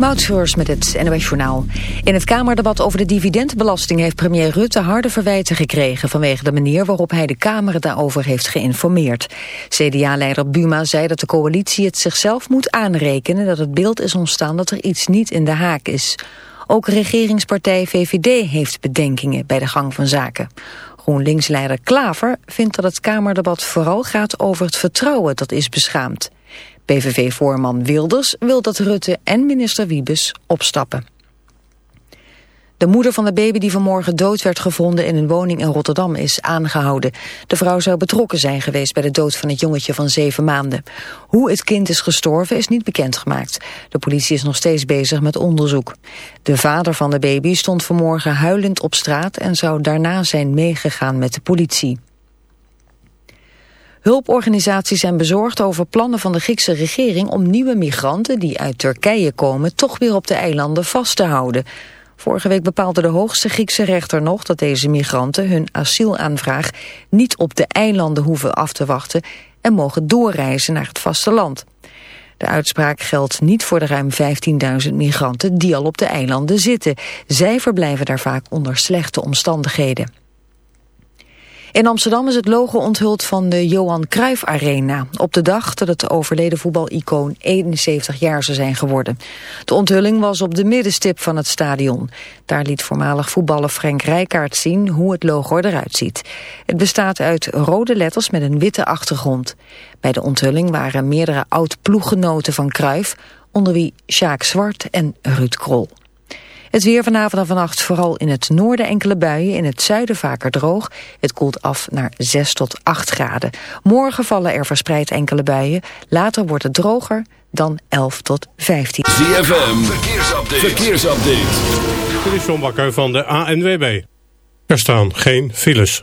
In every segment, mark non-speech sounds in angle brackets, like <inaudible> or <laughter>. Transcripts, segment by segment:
Moutschreurs met het NOS Journaal. In het Kamerdebat over de dividendbelasting heeft premier Rutte harde verwijten gekregen vanwege de manier waarop hij de Kamer daarover heeft geïnformeerd. CDA-leider Buma zei dat de coalitie het zichzelf moet aanrekenen dat het beeld is ontstaan dat er iets niet in de haak is. Ook regeringspartij VVD heeft bedenkingen bij de gang van zaken. GroenLinks-leider Klaver vindt dat het Kamerdebat vooral gaat over het vertrouwen dat is beschaamd. PVV-voorman Wilders wil dat Rutte en minister Wiebes opstappen. De moeder van de baby die vanmorgen dood werd gevonden in een woning in Rotterdam is aangehouden. De vrouw zou betrokken zijn geweest bij de dood van het jongetje van zeven maanden. Hoe het kind is gestorven is niet bekendgemaakt. De politie is nog steeds bezig met onderzoek. De vader van de baby stond vanmorgen huilend op straat en zou daarna zijn meegegaan met de politie. Hulporganisaties zijn bezorgd over plannen van de Griekse regering om nieuwe migranten die uit Turkije komen toch weer op de eilanden vast te houden. Vorige week bepaalde de hoogste Griekse rechter nog dat deze migranten hun asielaanvraag niet op de eilanden hoeven af te wachten en mogen doorreizen naar het vasteland. De uitspraak geldt niet voor de ruim 15.000 migranten die al op de eilanden zitten. Zij verblijven daar vaak onder slechte omstandigheden. In Amsterdam is het logo onthuld van de Johan Cruijff Arena. Op de dag dat het overleden voetbalicoon 71 jaar zou zijn geworden. De onthulling was op de middenstip van het stadion. Daar liet voormalig voetballer Frank Rijkaard zien hoe het logo eruit ziet. Het bestaat uit rode letters met een witte achtergrond. Bij de onthulling waren meerdere oud-ploeggenoten van Cruijff... onder wie Sjaak Zwart en Ruud Krol. Het weer vanavond en vannacht vooral in het noorden enkele buien, in het zuiden vaker droog. Het koelt af naar 6 tot 8 graden. Morgen vallen er verspreid enkele buien. Later wordt het droger dan 11 tot 15. ZFM, verkeersupdate. verkeersupdate. Dit is John Bakker van de ANWB. Er staan geen files.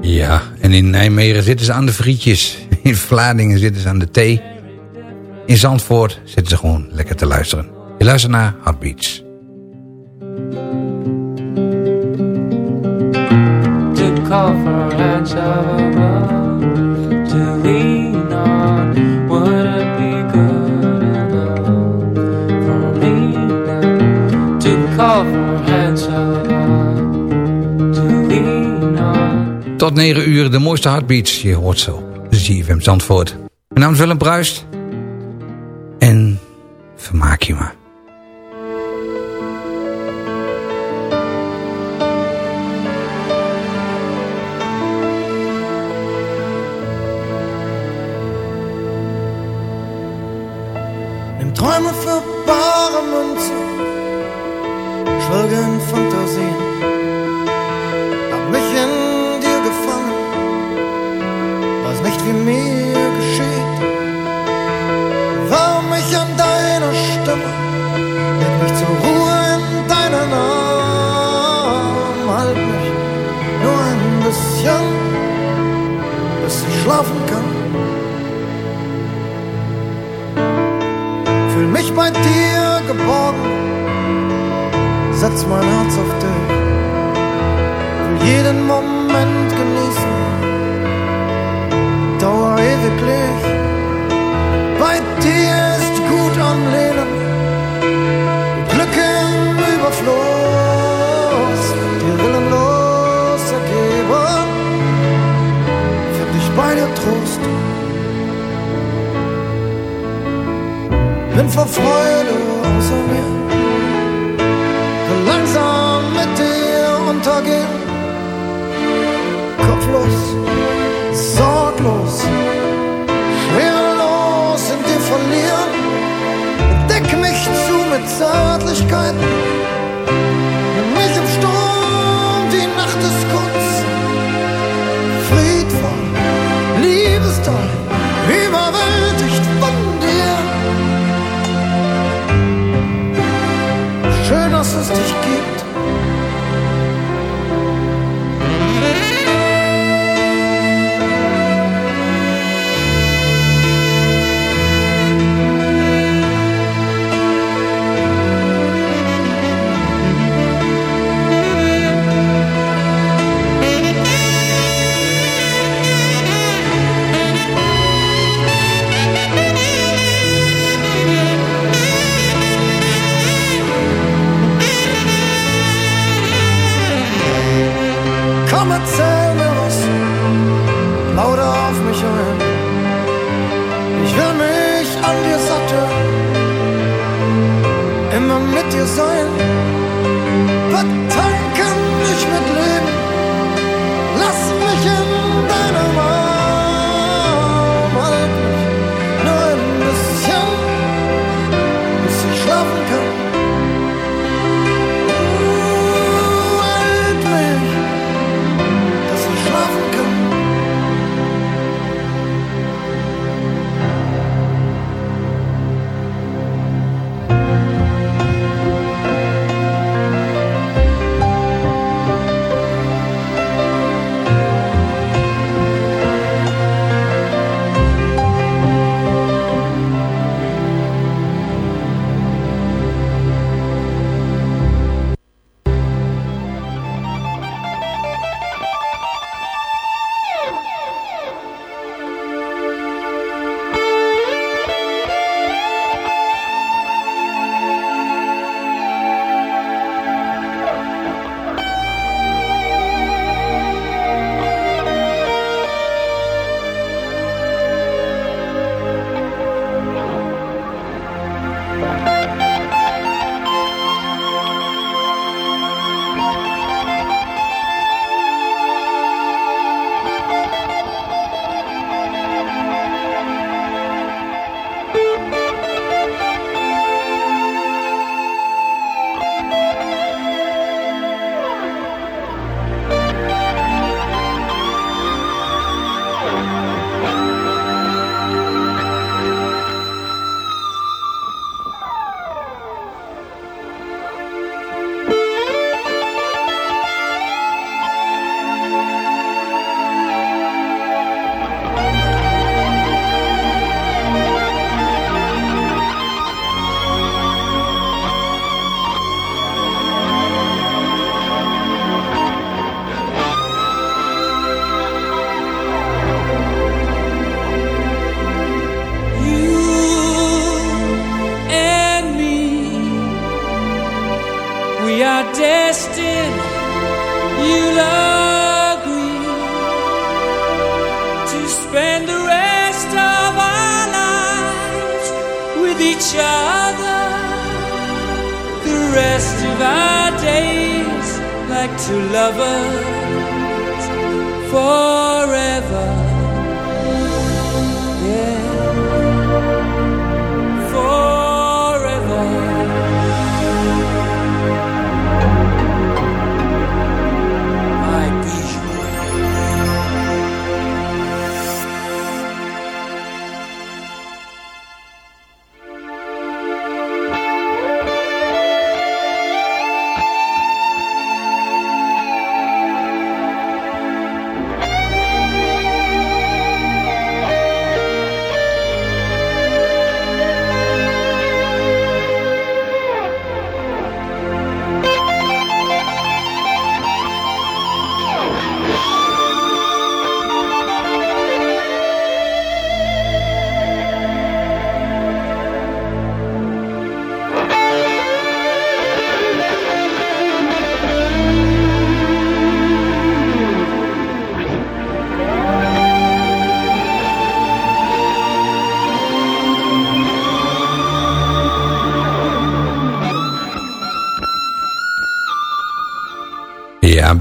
Ja, en in Nijmegen zitten ze aan de frietjes. <laughs> In Vlaardingen zitten ze aan de thee. In Zandvoort zitten ze gewoon lekker te luisteren. Je luistert naar Heartbeats. To. tot 9 uur de mooiste heartbeats. Je hoort ze op ZFM Zandvoort. Mijn naam is Willem Bruist. En vermaak je maar. bin vor Freude außer mir. Will langsam mit dir untergehen. Kopflos, sorglos, schwerlos in dir verlieren. Deck mich zu mit Zärtlichkeiten. Each other the rest of our days like two lovers forever.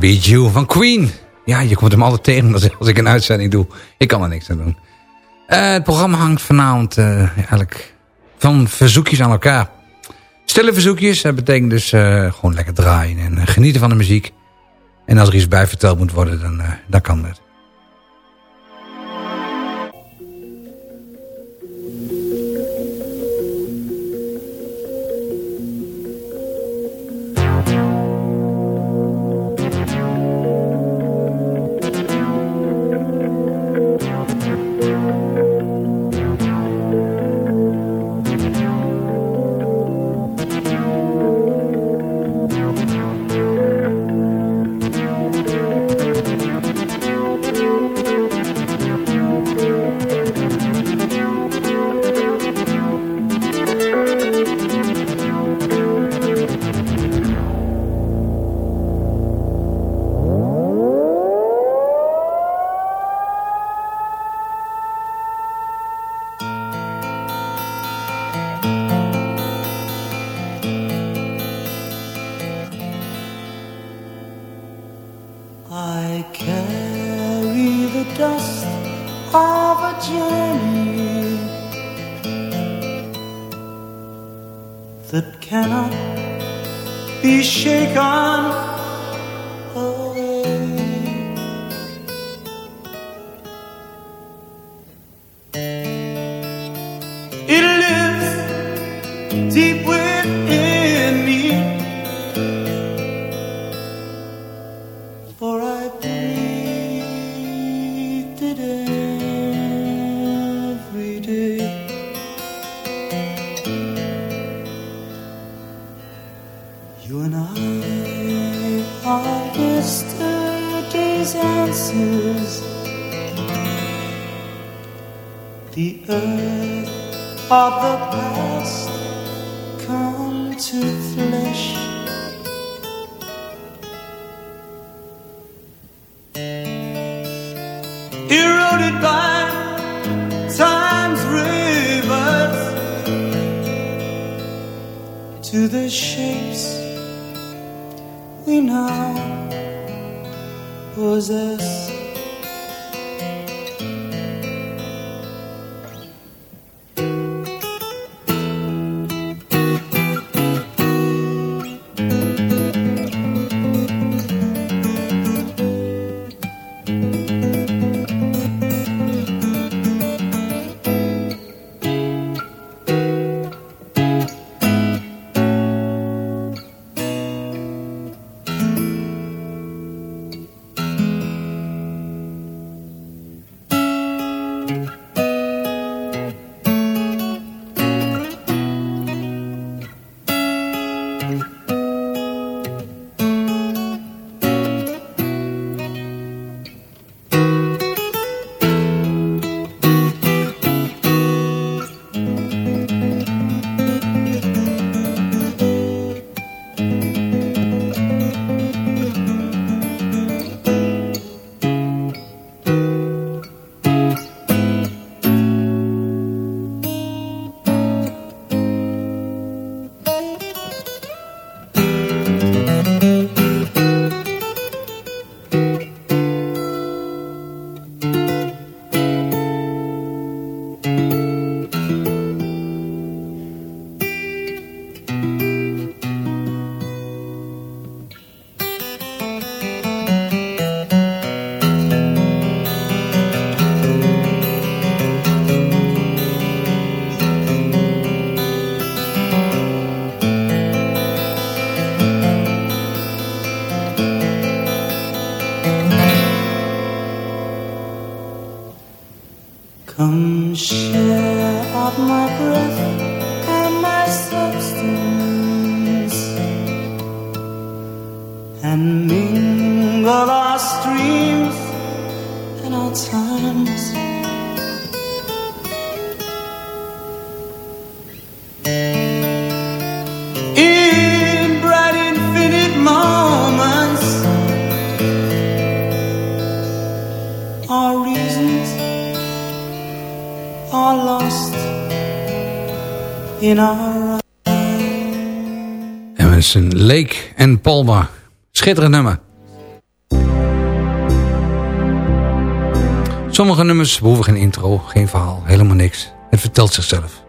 Ja, Bijou van Queen. Ja, je komt hem altijd tegen als, als ik een uitzending doe. Ik kan er niks aan doen. Eh, het programma hangt vanavond eh, eigenlijk van verzoekjes aan elkaar. Stille verzoekjes, dat betekent dus eh, gewoon lekker draaien en genieten van de muziek. En als er iets bij verteld moet worden, dan, dan kan dat. To the shapes we now possess. Come share of my breath. in our zijn Lake en Palma. Schitterend nummer. Sommige nummers behoeven geen intro, geen verhaal, helemaal niks. Het vertelt zichzelf.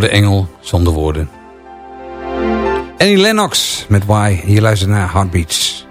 de engel zonder woorden. Annie Lennox met Why. Hier luisteren naar Heartbeats.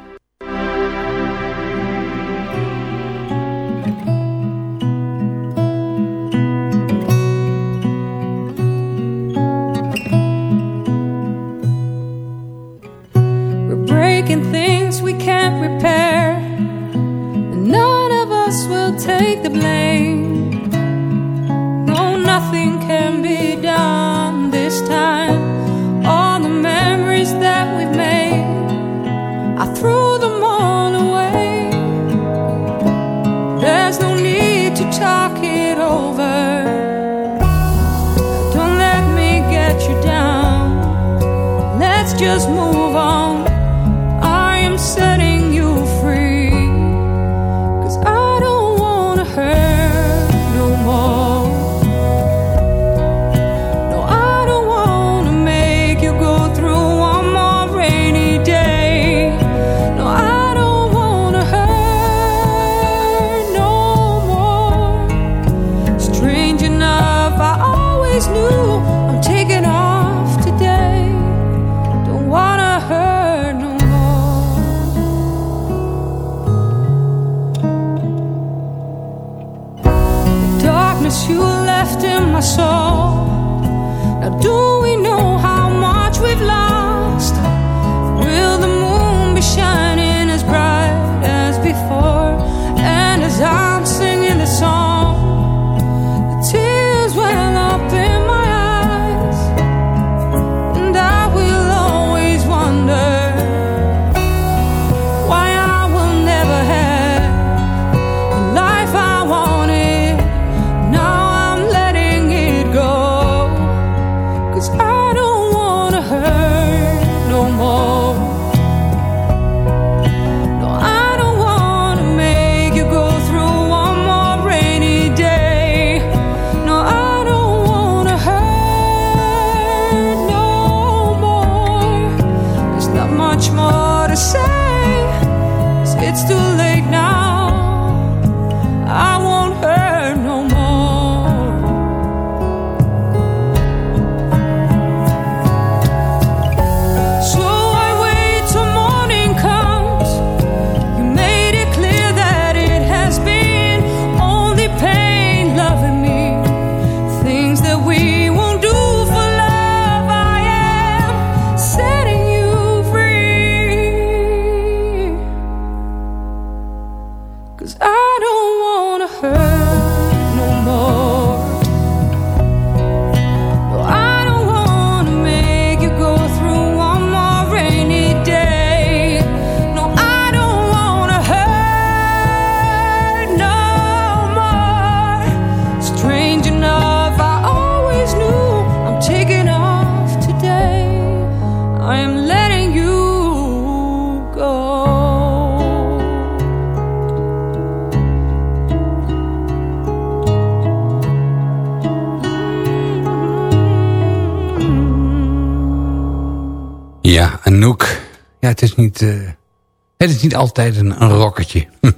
altijd een, een rocketje. <laughs>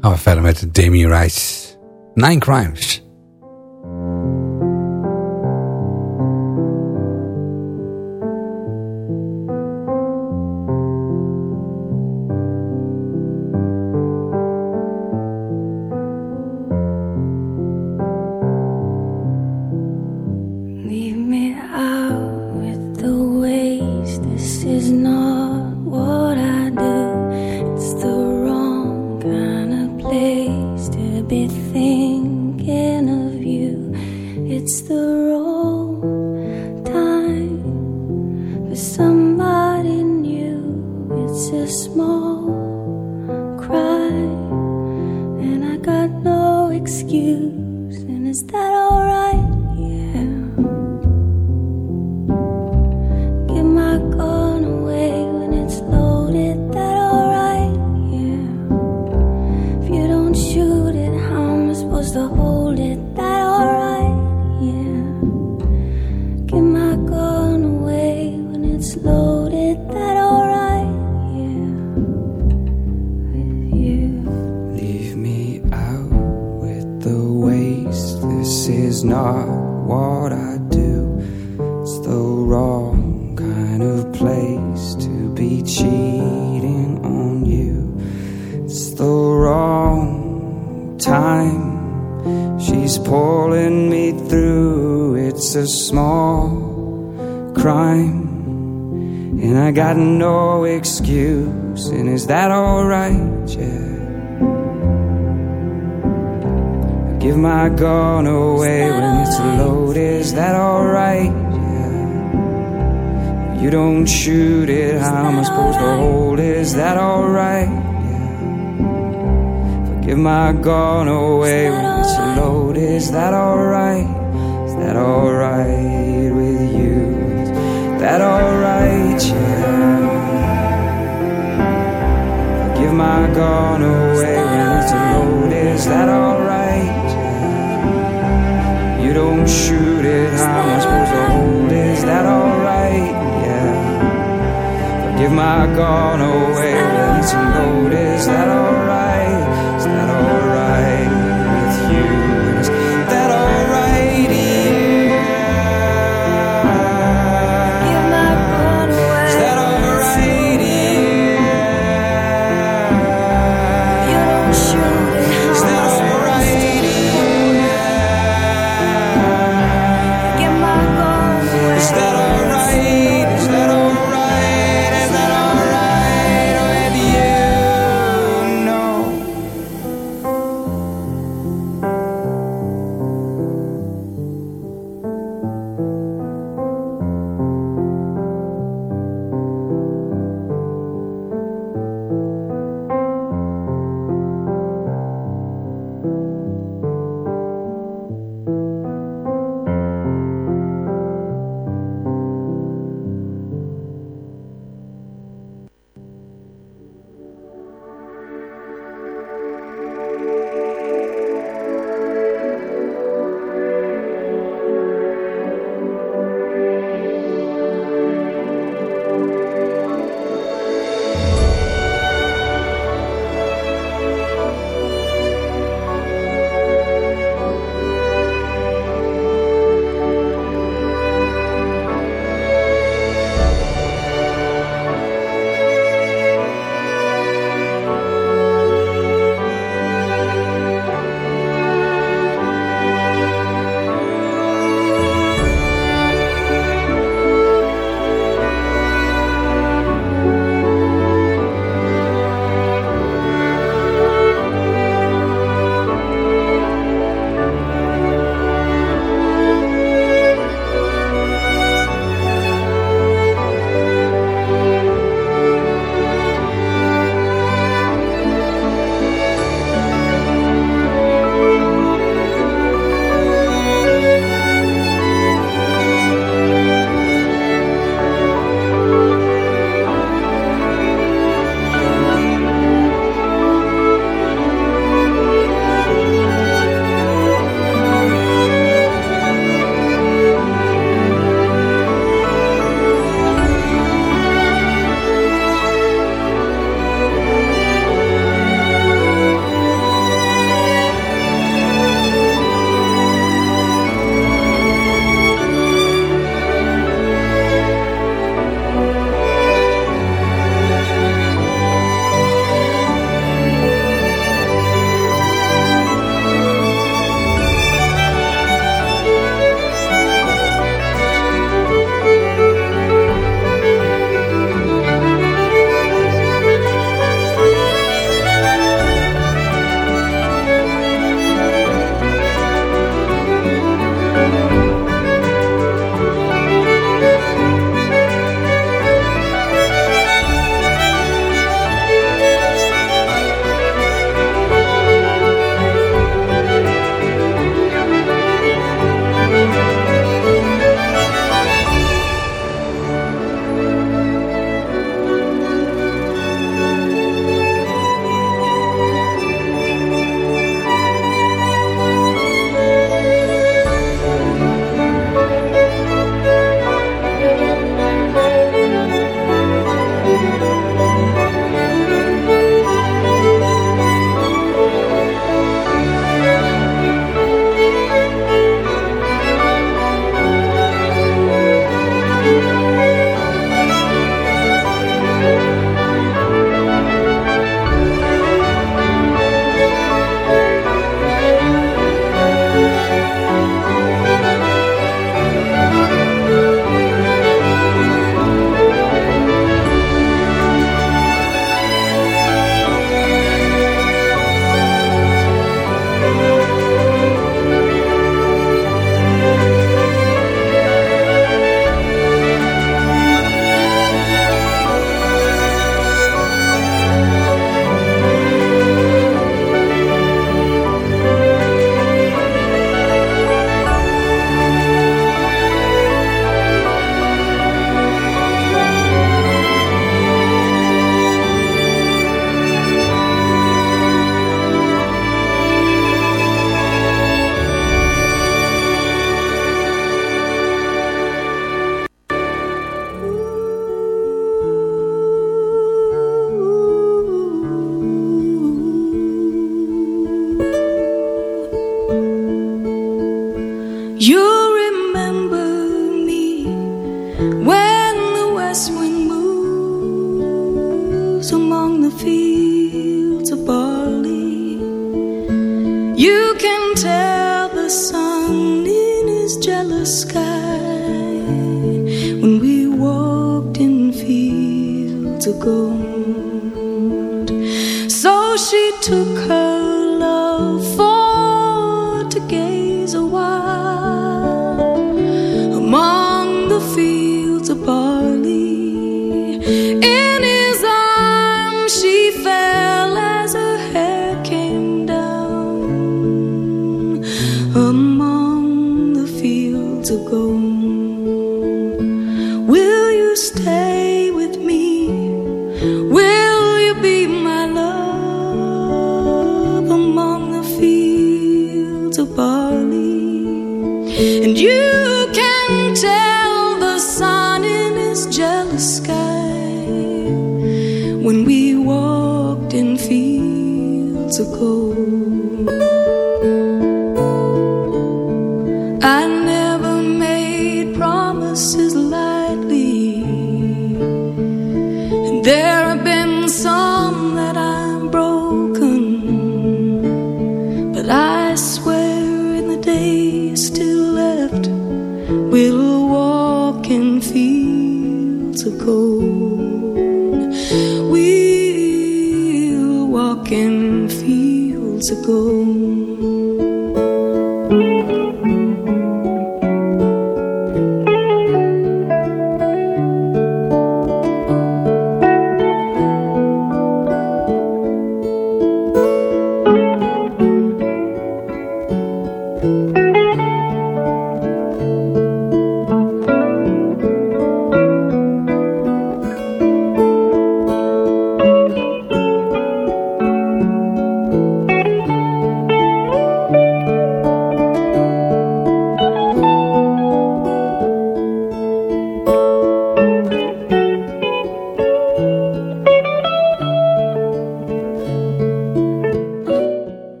Gaan we verder met Demi Rice. Nine Crimes. Gone away You can tell the sun in his jealous sky when we walked in fields of gold.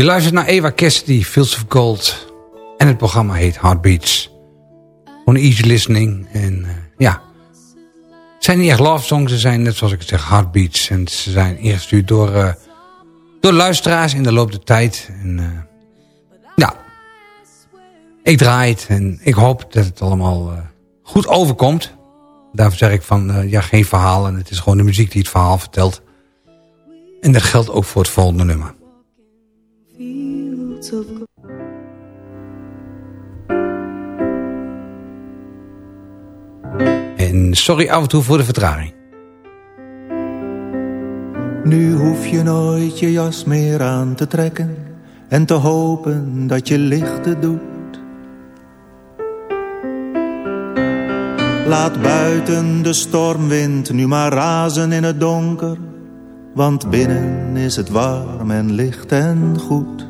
Je luistert naar Eva Cassidy, Fields of Gold. En het programma heet Heartbeats. Gewoon easy listening. En eh, ja, het zijn niet echt love songs. Ze zijn net zoals ik zeg Heartbeats. En ze zijn ingestuurd door, eh, door luisteraars in de loop der tijd. En eh, ja, ik draai het. En ik hoop dat het allemaal goed overkomt. Daarvoor zeg ik van, ja, geen verhalen. Het is gewoon de muziek die het verhaal vertelt. En dat geldt ook voor het volgende nummer. En sorry af en toe voor de vertraging. Nu hoef je nooit je jas meer aan te trekken en te hopen dat je lichten doet. Laat buiten de stormwind nu maar razen in het donker, want binnen is het warm en licht en goed.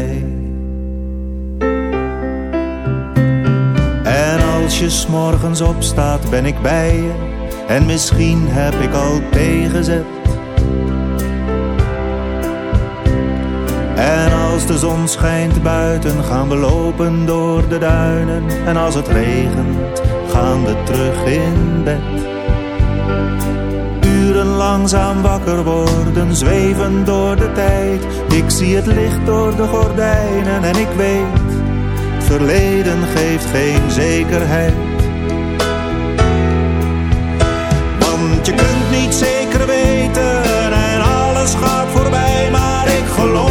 Je s'morgens opstaat ben ik bij je. En misschien heb ik al tegenzet. En als de zon schijnt buiten gaan we lopen door de duinen. En als het regent gaan we terug in bed. Uren langzaam wakker worden, zweven door de tijd. Ik zie het licht door de gordijnen en ik weet verleden geeft geen zekerheid. Want je kunt niet zeker weten en alles gaat voorbij. Maar ik geloof,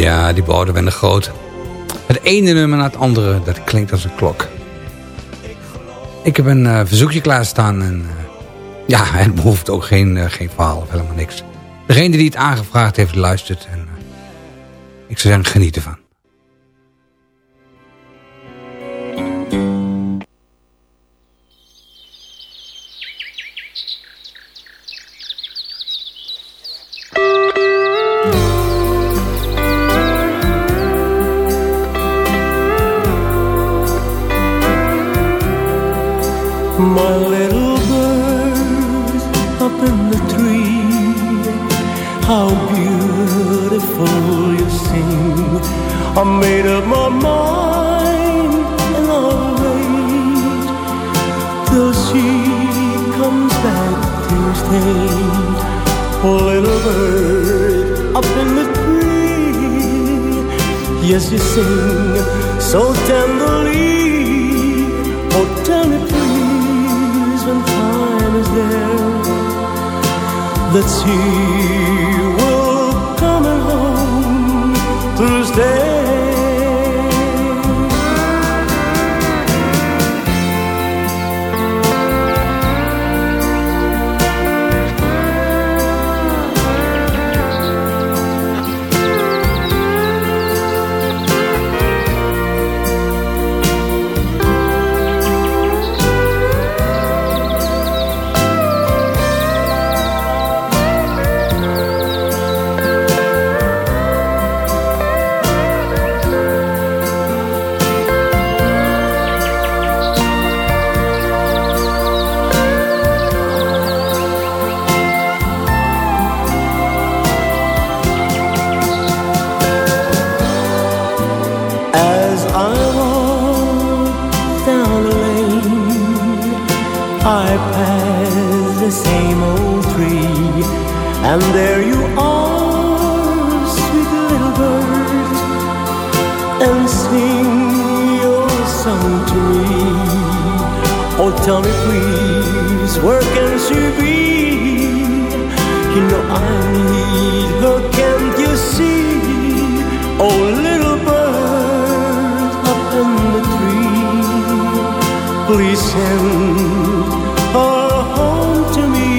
Ja, die borden werden groot. Het ene nummer na het andere, dat klinkt als een klok. Ik heb een eh, verzoekje klaarstaan en... eh, ja, <laughs> het behoeft ook geen, eh, geen verhaal of helemaal niks. Degene die het aangevraagd heeft, luistert. En, ik zou zeggen, geniet ervan. My little bird up in the tree, how beautiful you sing. I made up my mind and I'll wait till she comes back to stay. Oh, little bird up in the tree, yes, you sing so tenderly. there that he will come along Thursday. Tell me please, where can she be? You know I need her, can't you see? Oh, little bird up in the tree, please send her home to me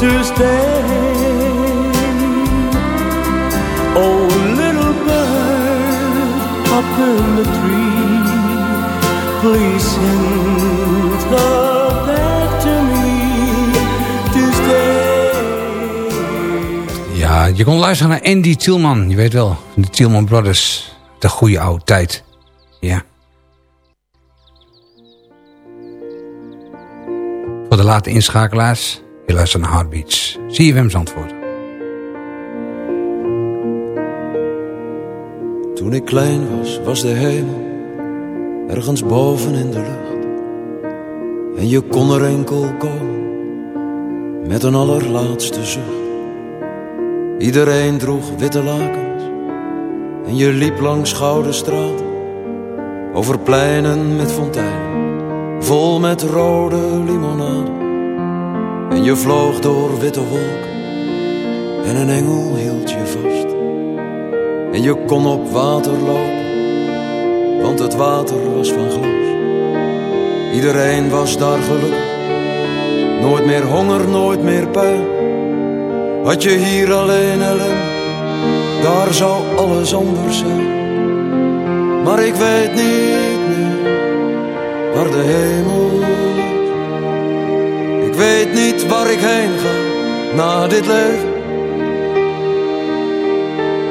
to stay. Oh, little bird up in the tree, please send Ja, je kon luisteren naar Andy Tielman. Je weet wel, de Tielman Brothers. De goede oude tijd. Ja. Voor de late inschakelaars. Je luistert naar Heartbeats. CFM Zandvoort. Toen ik klein was, was de hemel ergens boven in de lucht. En je kon er enkel komen met een allerlaatste zucht. Iedereen droeg witte lakens en je liep langs gouden straten. Over pleinen met fonteinen, vol met rode limonade. En je vloog door witte wolken en een engel hield je vast. En je kon op water lopen, want het water was van glas. Iedereen was daar gelukkig, nooit meer honger, nooit meer pijn. Had je hier alleen ellende, daar zou alles anders zijn. Maar ik weet niet meer waar de hemel is. Ik weet niet waar ik heen ga na dit leven.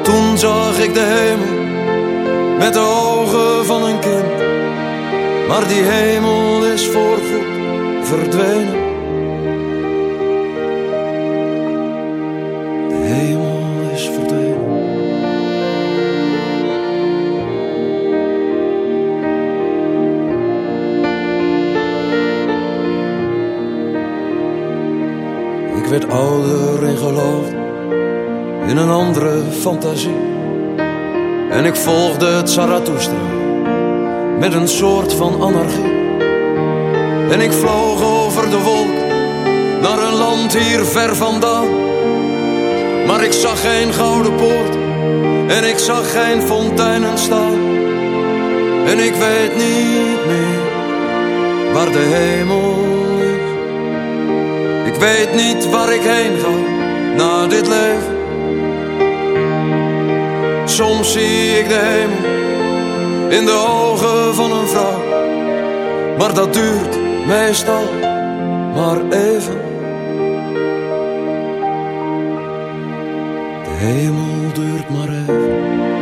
Toen zag ik de hemel met de ogen van een kind. Maar die hemel is voorgoed verdwenen. De hemel is verdwenen. Ik werd ouder en geloofde in een andere fantasie. En ik volgde het Zarathustra met een soort van anarchie. En ik vloog over de wolk naar een land hier ver vandaan. Maar ik zag geen gouden poort en ik zag geen fonteinen staan. En ik weet niet meer waar de hemel is. Ik weet niet waar ik heen ga na dit leven. Soms zie ik de hemel in de ogen van een vrouw. Maar dat duurt meestal maar even. De hemel duurt maar even.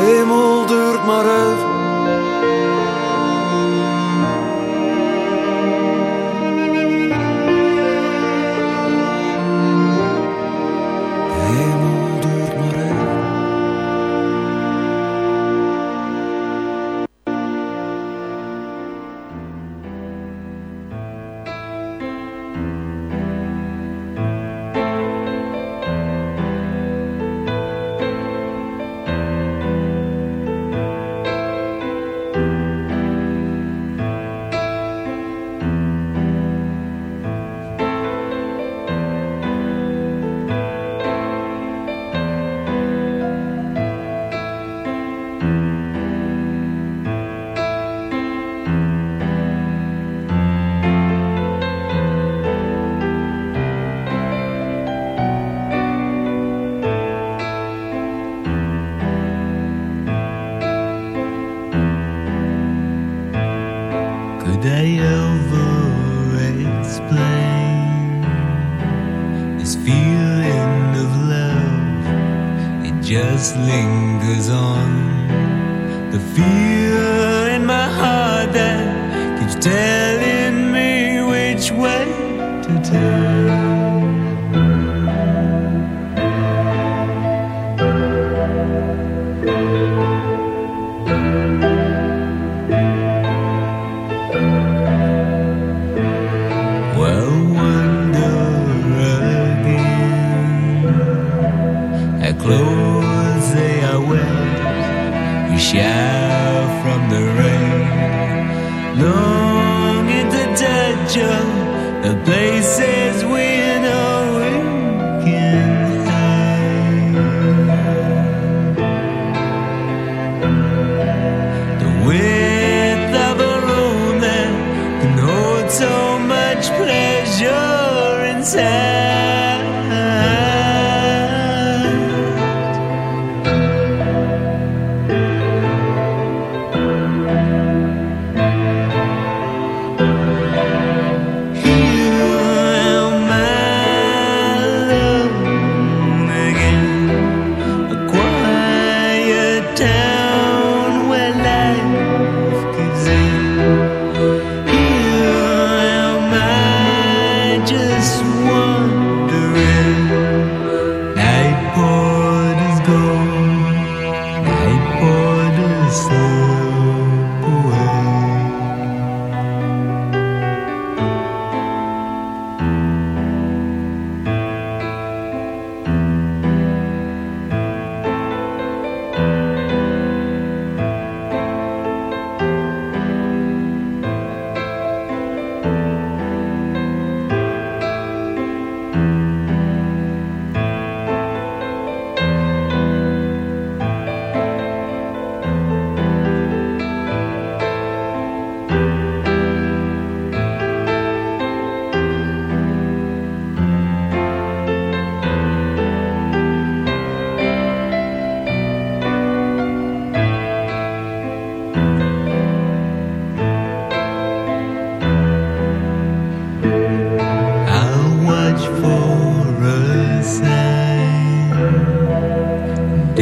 Hemel duurt maar even.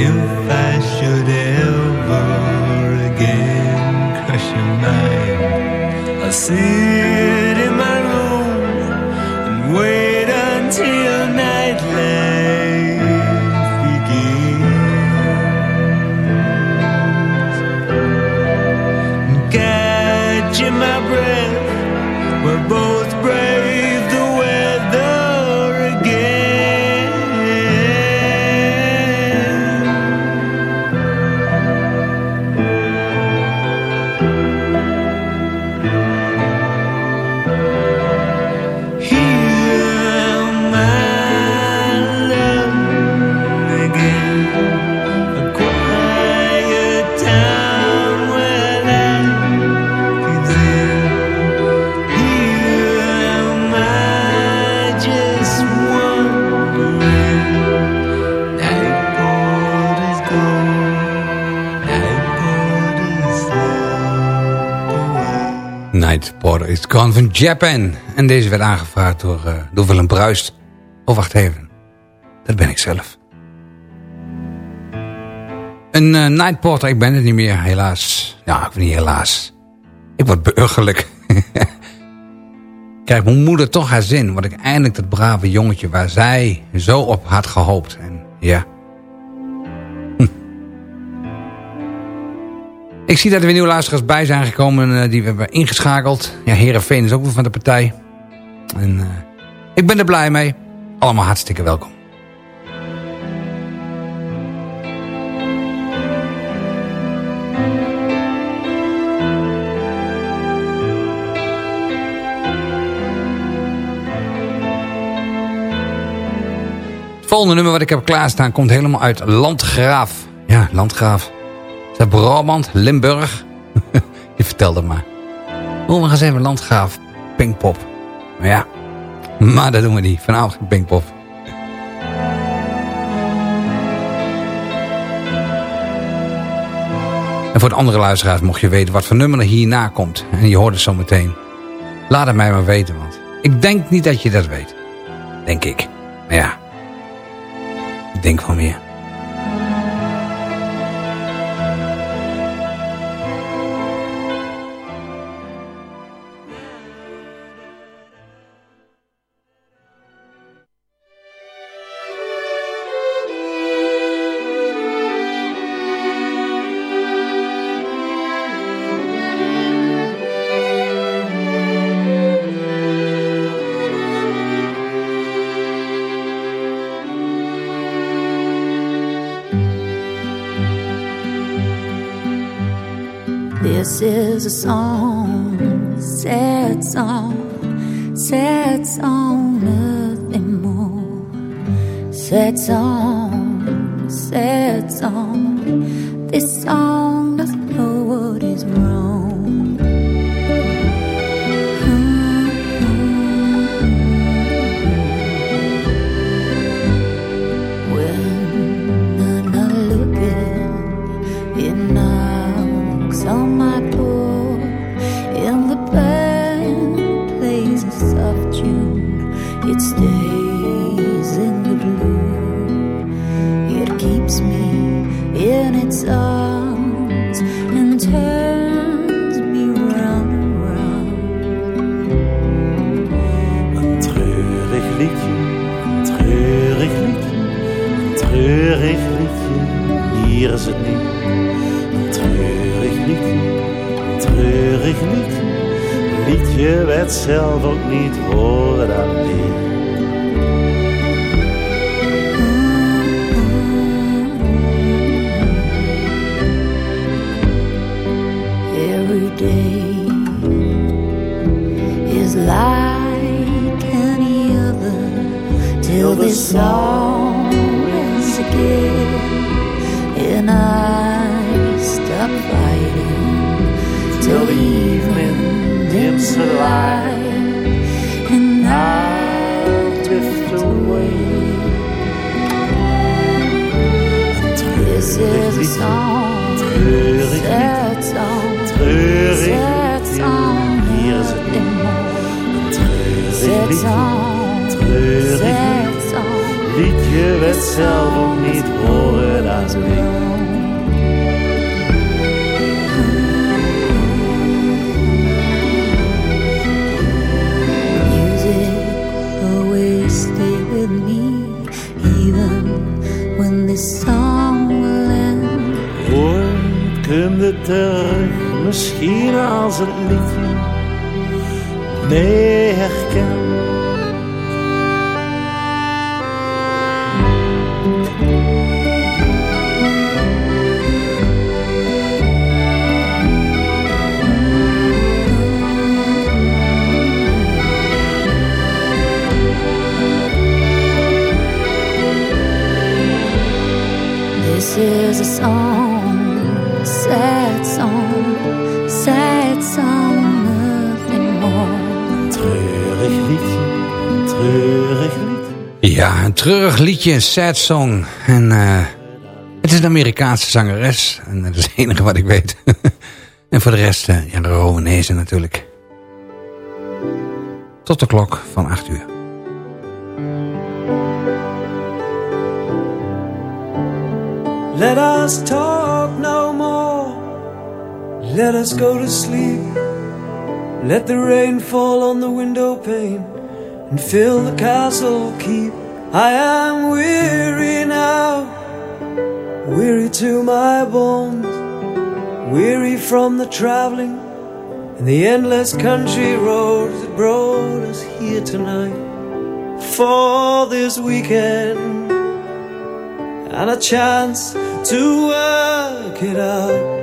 If I should ever again crush your mind, I'll Gone van Japan. En deze werd aangevraagd door, eh, door Willem Bruist. Oh, wacht even. Dat ben ik zelf. Een eh, Night Porter, ik ben het niet meer, helaas. Ja, ik ben niet helaas. Ik word burgerlijk. <laughs> Krijgt mijn moeder toch haar zin. Word ik eindelijk dat brave jongetje waar zij zo op had gehoopt. En ja... Ik zie dat er weer nieuwe luisteraars bij zijn gekomen eh, die we hebben ingeschakeld. Ja, Herenveen is ook weer van de partij. En eh, ik ben er blij mee. Allemaal hartstikke welkom. Het volgende nummer wat ik heb klaarstaan komt helemaal uit Landgraaf. Ja, Landgraaf. Dat Brabant, Limburg? <laughs> Je vertelde maar. We gaan eens even Landgraaf, Pinkpop. Ja, maar dat doen we niet. Vanavond geen Pinkpop. En voor de andere luisteraars, mocht je weten wat voor nummer er hierna komt. En je hoort het zo meteen. Laat het mij maar weten, want ik denk niet dat je dat weet. Denk ik. Ja, ik denk van meer. Treurig liedje, sad song. En eh, het is een Amerikaanse zangeres. En dat is het enige wat ik weet. <laughs> en voor de rest, eh, ja, de Romanezen natuurlijk. Tot de klok van 8 uur. Let us talk no more. Let us go to sleep. Let the rain fall on the window pane and fill the castle keep. I am weary now, weary to my bones, weary from the traveling and the endless country roads that brought us here tonight for this weekend and a chance to work it out.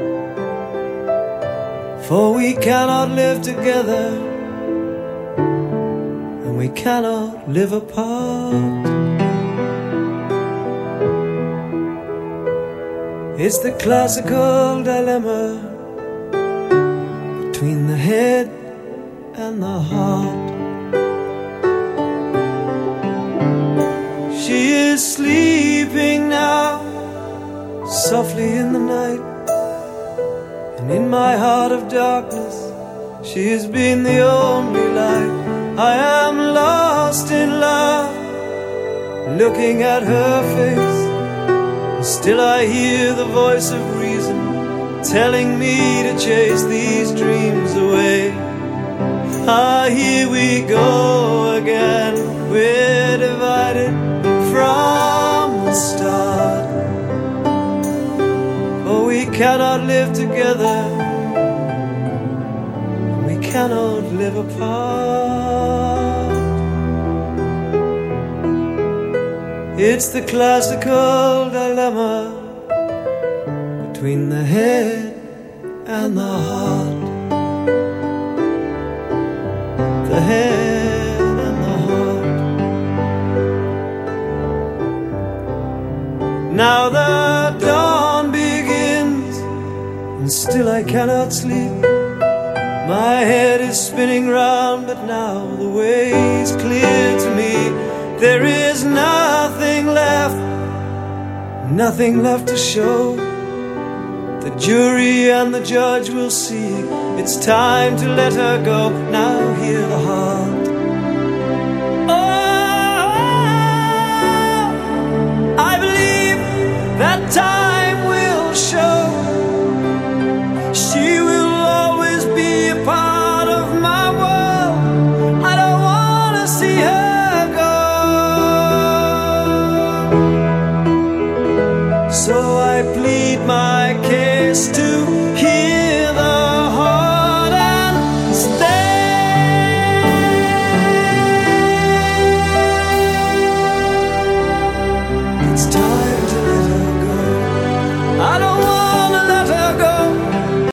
For we cannot live together and we cannot live apart. It's the classical dilemma between the head and the heart. She is sleeping now, softly in the night. And in my heart of darkness, she has been the only light. I am lost in love, looking at her face. Still I hear the voice of reason telling me to chase these dreams away. Ah, here we go again. We're divided from the start. For we cannot live together. We cannot live apart. It's the classical dilemma between the head and the heart. The head and the heart. Now the dawn begins, and still I cannot sleep. My head is spinning round, but now the way is clear to me. There is nothing left, nothing left to show The jury and the judge will see it's time to let her go. Now hear the heart. Oh, I believe that time.